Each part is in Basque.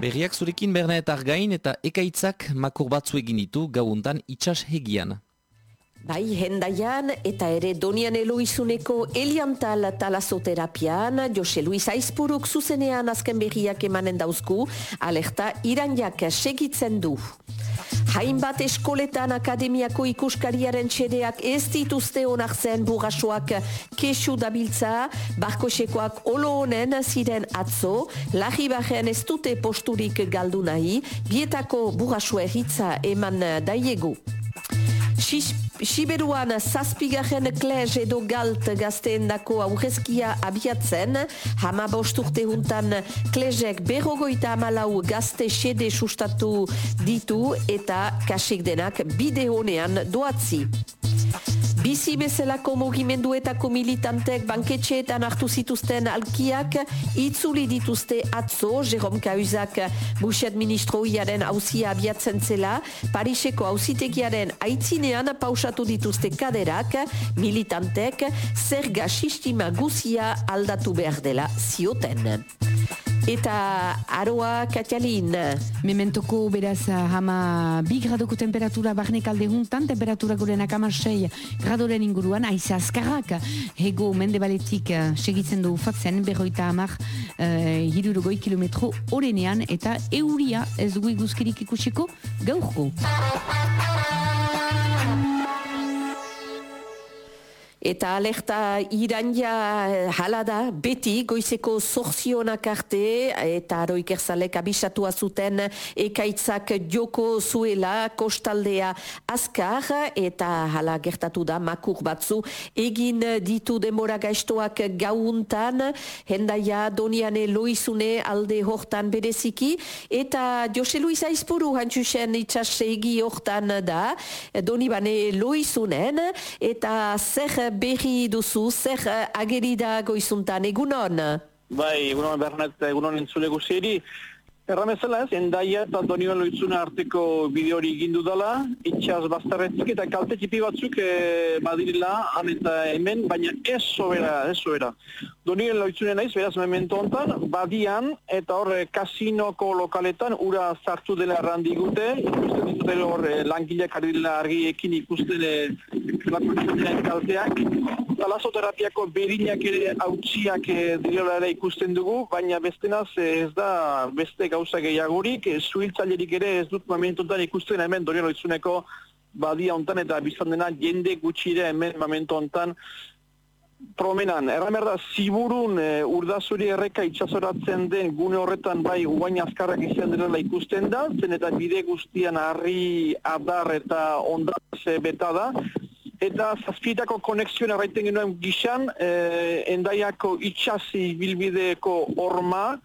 Berriak zurekin berna eta argain eta ekaitzak makur batzu egin ditu gauntan itxas hegian. Bai, hendaian eta ere donian eloizuneko eliantal talasoterapian, Jose Luis Aizpuruk zuzenean azken berriak emanen dauzku, alerta iranjak segitzen du. Hainbat eskoletan akademiako ikuskariaren txedeak ez dituzte onartzen burrasoak kesu dabiltza, barkosekoak olo honen ziren atzo, lahi bajean ez dute posturik galdu nahi, bietako burrasoa erritza eman daiegu. Siberuan zazpigarren klez edo galt gazteen dako aurrezkia abiatzen, hama bosturte juntan klezek berrogoita amalau gazte sede sustatu ditu eta kasik denak bide honean doatzi. Bizi bezalako mugimenduetako militantek banketxeetan hartu zituzten alkiak itzuli dituzte atzo, Jerome Kauzak buxet ministroiaren hausia abiatzen zela, Pariseko hausitegiaren aitzinean pausatu dituzte kaderak, militantek zerga sistima guzia aldatu behar dela zioten. Eta aroa katialin. Mementoko beraz hama bi gradoko temperatura barnek alde juntan, temperatura gorenak amasei gradoren inguruan, aiza azkarrak hego mende baletik uh, segitzen du fatzen, berroita hamar uh, hirurogoi kilometro orenean, eta euria ez dugu iguzkirik ikusiko gaurko. Eta alerta iranja eh, hala da, beti goizeko zorzionak arte, eta aroik erzalek abisatu azuten ekaitzak joko zuela, kostaldea azkar, eta hala gertatu da makur batzu, egin ditu demora gaiztoak gauntan, hendaia doniane loizune alde hortan bereziki, eta Jose Luis Aizpuru hantxusen itxas egi hortan da, donibane loizunen, eta zer berri duzu, zer uh, ageri da goizuntan, egunon? Bai, egunon Bernat, egunon entzule guzeri. Erramezela ez, endaia eta donioan loitzuna arteko bideo hori gindu dela, itxaz bastarretik eta kalte txipi batzuk e, badirila, han eta hemen, baina ez sobera, ez sobera. Donioan loitzunen naiz, beraz memento hontan, badian eta hor kasinoko lokaletan ura zartu dela errandigute, ikusten ditut hor langileak argiekin ikusten emakumearen kalteak. Talasoterapiako berinak ere hautsiak eh, direla ere ikusten dugu, baina bestenaz eh, ez da beste gauza gehiagorik, eh, zuhiltzailerik ere ez dut momentuntan ikusten hemen dorian loitzuneko badia hontan eta biztan dena jende gutxire hemen momentu hontan promenan, erramerda, ziburun e, urdazuri erreka itxasoratzen den gune horretan bai guain azkarrak izan dela ikusten da, zen eta bide guztian harri adar eta ondaz beta da, Eta zazpietako konexioa erraiten genuen gixan, eh, endaiako itxasi bilbideko horma,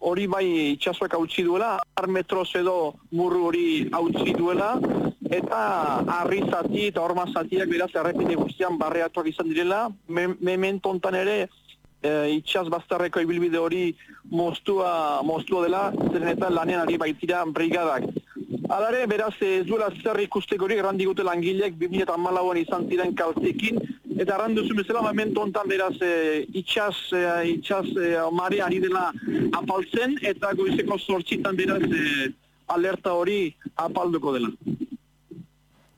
hori bai itxasuak hautsi duela, ar metroz edo murru hori hautsi duela, eta harri zati eta horma zatiak beraz errepide guztian barreatuak izan direla, mementontan ere e, itxas bastarreko ibilbide hori moztua, moztua dela, zeren eta lanean ari baitira brigadak. Alare, beraz, ez duela zer ikusteko hori, errandi gute langileek, 2008an izan ziren kaltekin, eta zuen bezala, momentu ontan beraz, e, itxas, e, itxas e, mare ari dela apaltzen, eta goizeko sortxitan beraz, e, alerta hori apalduko dela.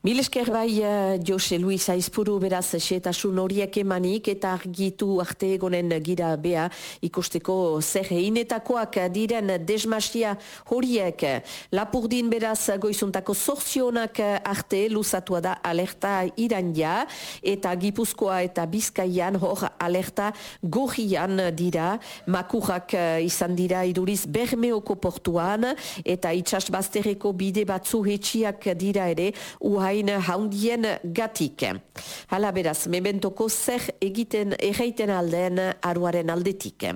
Mil esker bai uh, Jose Luis Aizpuru beraz setasun horiek emanik eta argitu arte egonen gira bea ikusteko zer einetakoak diren desmasia horiek. Lapurdin beraz goizuntako sorzionak arte luzatua da alerta irandia eta gipuzkoa eta bizkaian hor alerta gohian dira makurak uh, izan dira iduriz bermeoko portuan eta itxasbaztereko bide batzu hetxiak dira ere uhai hain haundien gatik. Hala beraz, mementoko zer egiten erraiten alden aruaren aldetik.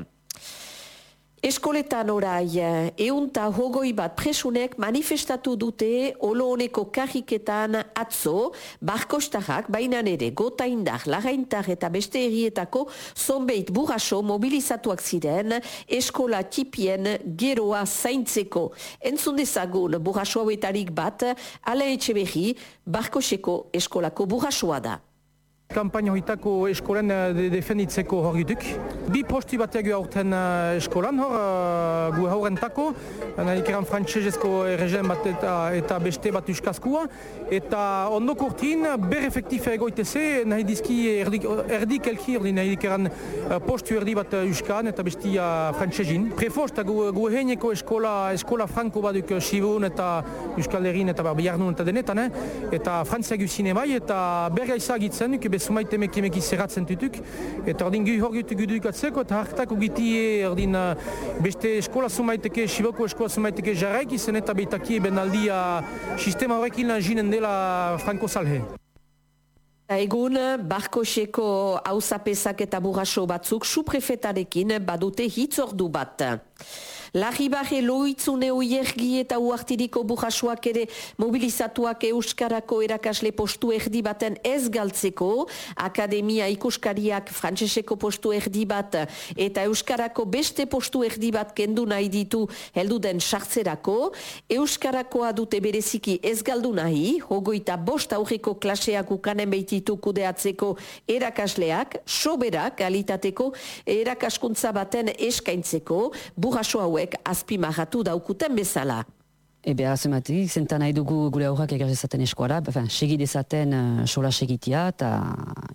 Eskoletan orai, eunta hogoi bat presunek manifestatu dute olo honeko kariketan atzo, barkostarrak, baina nere, gota indar, lagaintar eta beste errietako zonbeit burraso mobilizatuak ziren eskola tipien geroa zaintzeko. Entzun dezagun burraso hauetarik bat, ala etxe behi, barkoseko eskolako burrasoa da. Kampaina hoitako eskolen uh, de defenditzeko hor jutuk. Bi posti bat egu aurten uh, eskolan hor, uh, gu haurentako, nahi eran frantzesezko errezen bat eta, eta beste bat uskazkua. Eta ondoko urtin, ber efektif egoiteze, nahi dizki erdik, erdik elki, erdi nahi eran uh, postu erdi bat uskan eta bestia frantzezin. Prefost, gu, gu heineko eskola, eskola franko baduk Sibun eta Euskal Herrin eta Biarnun eta denetan, eh? eta frantzia guzine bai, eta berga izagitzen, sumaite meki meki zerratzen tutuk. Eta ordin gu hor gitu guduk atzeko, eta hartako gitie ordin uh, beste eskola sumaiteke, Siboko eskola sumaiteke jarraik izen eta beitaki ben aldia sistema horrekin lan jinen dela Franco Salhe. Egun, Barkoseko hausapesak eta burraso batzuk suprefetarekin badute hitzordu bat. Lagibarre loitzune oiergi eta uartiriko burrasuak ere mobilizatuak Euskarako erakasle postu erdi baten ez galtzeko, Akademia ikuskariak frantseseko postu erdi bat eta Euskarako beste postu erdi bat kendu nahi ditu heldu den sartzerako, Euskarakoa dute bereziki ez galdu nahi, hogoita bost aurreko klaseak ukanen behititu kudeatzeko erakasleak, soberak alitateko erakaskuntza baten eskaintzeko, burrasu hauek azpimahatu daukuten bezala. Ebe, azematik, zentan nahi dugu gure aurrak egar dezaten eskuara, segi dezaten uh, sola segitia eta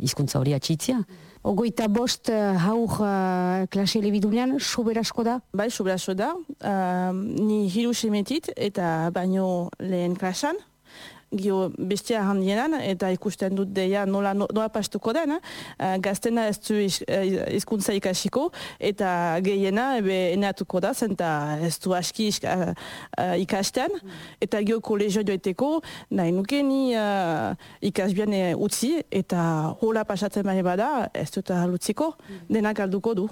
hizkuntza hori atxitzia. Ogoita bost uh, haur uh, klase elebidunean, soberasko da? Bai, soberasko da. Uh, ni hiru semetit eta baino lehen klasan gio bestia handienan, eta ikusten dut deia nola, nola pastuko den, uh, gaztena ez du eh, izkuntza ikasiko, eta gehiena ebe eneatuko da, zenta ez du aski uh, ikasten, eta gio kolegio joeteko, nahi nuke uh, ikasbian utzi, eta hola pasatzen bada, ez dut halutziko, denak alduko du.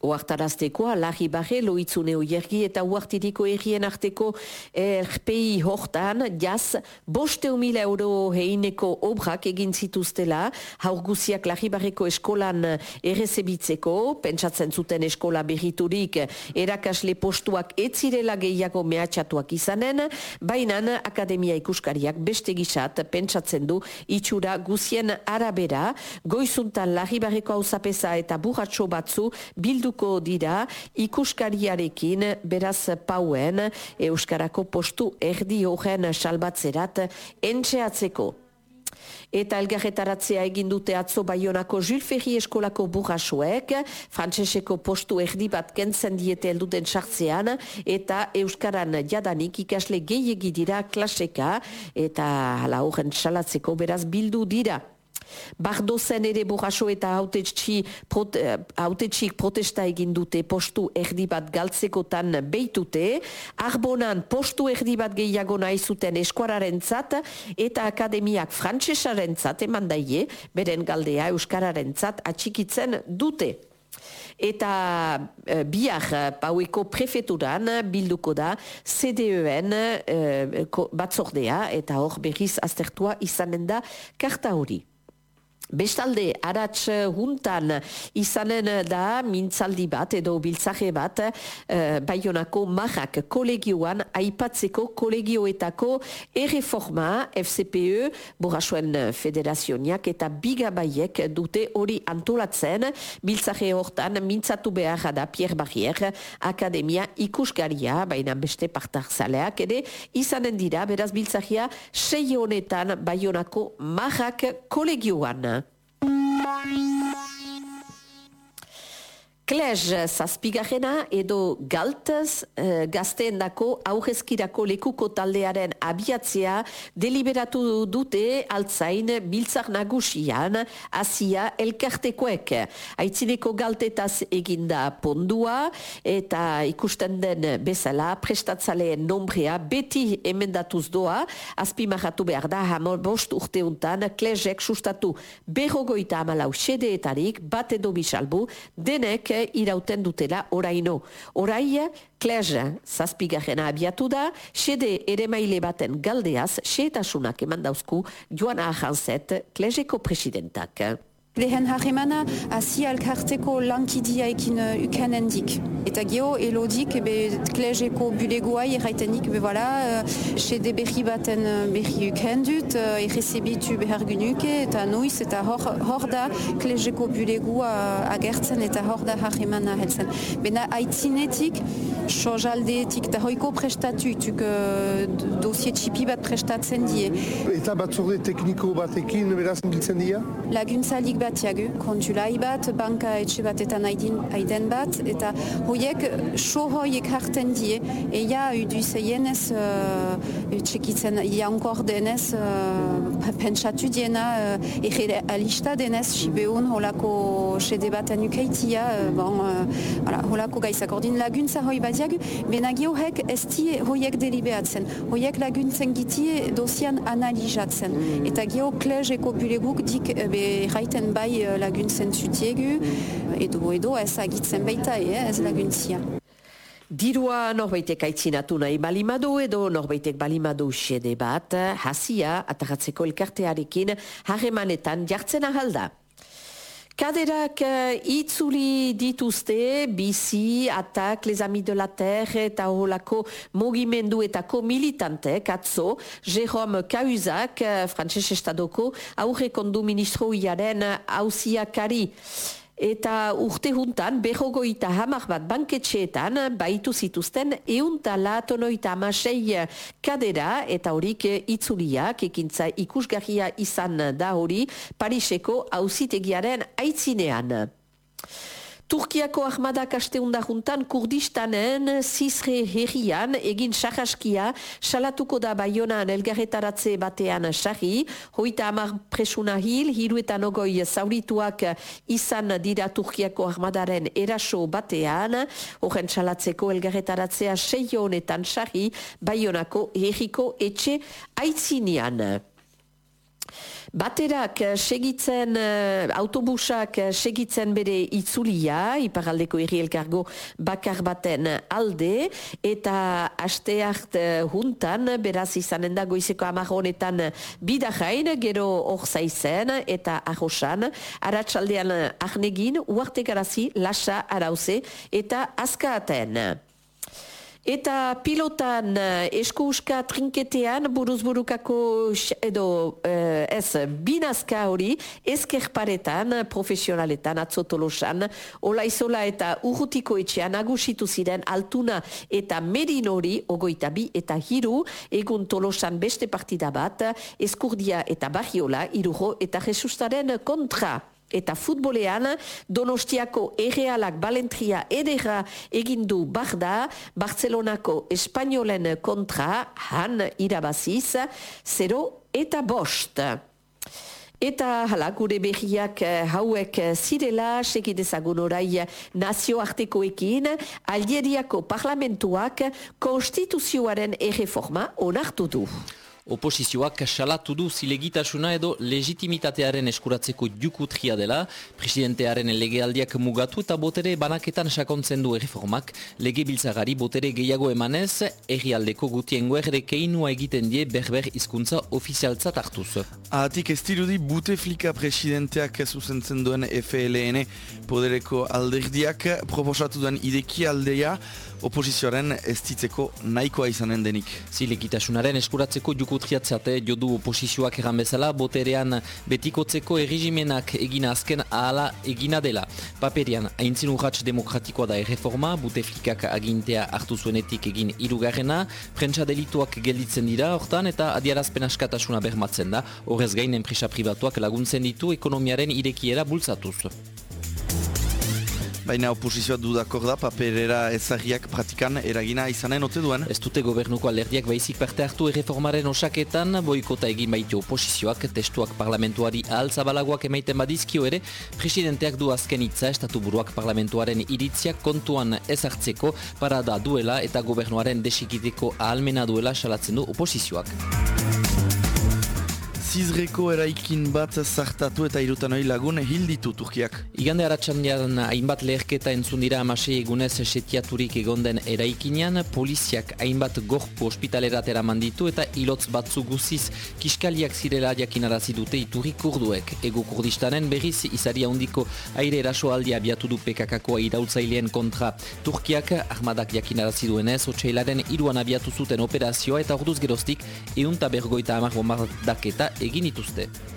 Oartaraztekoa, lahi barre, loitzune oiergi eta uartiriko errien arteko RPI hortan, jaz, boste mila euro heineko obrak egin zituztela, haur guziak lahi barreko eskolan errezebitzeko, pentsatzen zuten eskola berriturik erakasle postuak etzirela gehiago mehatxatuak izanen, baina Akademia Ikuskariak beste gisat pentsatzen du itxura guzien arabera, goizuntan lahi barreko hausapesa eta burratxo batzu bildu bilduko dira ikuskariarekin beraz pauen Euskarako postu erdi horren salbatzerat entxeatzeko. Eta elgarretaratzea egin dute atzo baionako Jules eskolako burrasuek, frantseseko postu erdi bat kentzen diete elduten sartzean, eta Euskaran jadanik ikasle gehiegi dira klaseka, eta hala horren salatzeko beraz bildu dira. Bardozen ere burraso eta hautetxik protesta egin dute postu erdi bat galtzekotan beitute, arbonan postu erdi bat gehiago nahi zuten eskuararen zat, eta akademiak frantsesaren zat, eman daie, beren galdea euskararen zat, atxikitzen dute. Eta e, biar paueko prefeturan bilduko da CDEN e, batzordea eta hor berriz aztertua izanen da karta hori. Bestalde, aratz juntan izanen da mintzaldi bat edo biltzaje bat uh, Bayonako marrak kolegioan aipatzeko kolegioetako erreforma FCPE, Borasuen Federazioniak eta Bigabaiek dute hori antolatzen biltzaje hortan mintzatu behar da Pierre Barrier Akademia ikusgaria, baina beste partarzaleak ere izanen dira, beraz biltzajea sei honetan Bayonako marrak kolegioan. Bye. Klez zazpigarrena edo galtez e, gazteen dako aurrezkirako lekuko taldearen abiatzea deliberatu dute altzain biltzak nagusian asia elkartekoek. Aitzineko galtetaz eginda pondua eta ikusten den bezala prestatzaleen nombrea beti emendatuz doa azpimarratu behar da hamol bost urteuntan klezek sustatu berrogoita amalau sedeetarik bat edo bisalbu denek irauten dutela oraino. Orai, kleza zazpigarrena abiatu da, sede ere maile baten galdeaz, seetasunak eman dauzku joan ahanzet klezeko presidentak. Lehen harremana hasi alkarteko lankidia ekin uh, ukanen dik. Eta geho, elodik, ebe klezeko bulegoa erraitenik, ebe voilà, uh, sede berri baten uh, berri uken dut, errezebitu behar genuke, eta noiz, eta hor, hor da klezeko bulegoa agertzen, eta hor da harremana helzen. Bena haitzinetik, sojaldeetik, eta hoiko prestatu, tuk uh, dosie txipi bat prestatzen die. Eta batzorde tekniko batekin beraz biltzen dira? Laguntzalik bat jagu, kontulai bat, banka etxe batetan aiden, aiden bat, eta hoiek so hoiek harten die, eia udu zeienez uh, txekitzen, ia onkor denez uh, pentsatu diena uh, ege alista denez sibeun holako sede baten ukeitia, uh, bon, uh, voilà, holako gaizak. Ordin laguntza hoi bat jagu, benagi hoek ez die hoiek delibeatzen, hoiek laguntzen gitie dosian analizatzen, eta geho klezeko buleguk dik be raiten bai laguntzen zutiegu, edo edo ez agitzen baita, eh, ez laguntzia. Dirua norbaitek aitzinatu nahi balimadu edo norbaitek balimadu xede bat, hasia ataratzeko elkartearekin harremanetan jartzen ahalda. Kaderak uh, itzuli dituzte, bizi, atak, les amis de la terre eta holako mugimenduetako militantek, atzo, Jérôme Cahuzac, uh, Frantses Estadoko, aurrekondu ministro iaren hausiakari. Eta urte juntan, berrogoita hamar bat banketxeetan, baitu zituzten euntala tonoita amasei kadera, eta horik itzuliak, ekintza ikusgarria izan da hori, Pariseko hauzitegiaren aitzinean. Turkiako ahmadak asteunda juntan Kurdistanen zizre herrian egin sahaskia salatuko da baionan elgarretaratze batean sahi. Hoita amar presuna hil, hiruetan ogoi zaurituak izan dira Turkiako ahmadaren eraso batean. Horren salatzeko elgarretaratzea seio honetan sahi baionako herriko etxe aitzinean. Baterak segitzen, autobusak segitzen bere itzulia, iparaldeko erri elkargo bakar baten alde, eta aste hart juntan, beraz izanen da goizeko amaronetan bidajain, gero hor zaizen, eta arrosan, aratsaldean ahnegin, uarte garazi, lasa arauze, eta azkaaten. Eta pilotan eskuuska trinketean buruzburukako edo eh, ez binazka hori eskerparetan profesionaletan atzotolosan ola izola eta urrutiko etxean agusitu ziren altuna eta merin hori ogoita bi eta hiru egun tolosan beste partida bat eskurdia eta barriola irujo eta jesustaren kontra. Eta futbolean, Donostiako errealak balentria edera egindu barda, Barcelonako Espainolen kontra, han irabaziz, 0 eta bost. Eta hala, gure berriak hauek zirela, segidezagun orai nazioartekoekin, Algeriako parlamentuak konstituzioaren erreforma onartu du. Oposizioak salatu du zilegitasuna edo legitimitatearen eskuratzeko jukutria dela, presidentearen legealdiak mugatu eta botere banaketan sakontzen du erreformak, lege biltzagari botere gehiago emanez, errialdeko gutiengo erde keinua egiten die berber hizkuntza ofizialtzat hartuz. Ahatik ez dirudi Buteflika presidenteak zuzentzen duen FLN podereko alderdiak proposatu duen ideki aldea oposizioaren ez ditzeko nahikoa izanen denik. Zilegitasunaren eskuratzeko jukutriatzate jodu oposizioak eran bezala, boterean betikotzeko erregimenak egina azken ahala egina dela. Paperian, haintzin urratx demokratikoa da erreforma, Buteflikak agintea hartu zuenetik egin irugarrena, prentsa delituak gelditzen dira hortan eta adiarazpen askatasuna bermatzen da, horrez gain enpresa pribatuak laguntzen ditu ekonomiaren irekiera bultzatuz. Baina oposizioa dudakor da, paperera ezagiak pratikan eragina izanen ote duen. Ez dute gobernuko alderdiak baizik parte hartu erreformaren osaketan, boikota egin baitu oposizioak, testuak parlamentuari ahal zabalagoak emaiten badizkio ere, presidenteak du azken itza estatu buruak parlamentuaren iritziak kontuan ez hartzeko parada duela eta gobernuaren desikiteko ahalmena duela salatzen du oposizioak. Zizreko eraikin bat zartatu eta irutan hori lagun hilditu Turkiak. Igande haratsandian hainbat leherketa entzun dira amasei egunez setiaturik egonden eraikinean, poliziak hainbat gorpu ospitaleratera manditu eta ilotz batzu guziz kiskaliak zirela jakinarazi dute iturri kurduek. Ego kurdistanen berriz izari handiko aire eraso aldia abiatu du PKKkoa iraultzaileen kontra. Turkiak armadak jakinarazi duenez, otxailaren iruan abiatu zuten operazioa eta orduz geroztik eunta bergoita amar bombardaketa egin dituzte.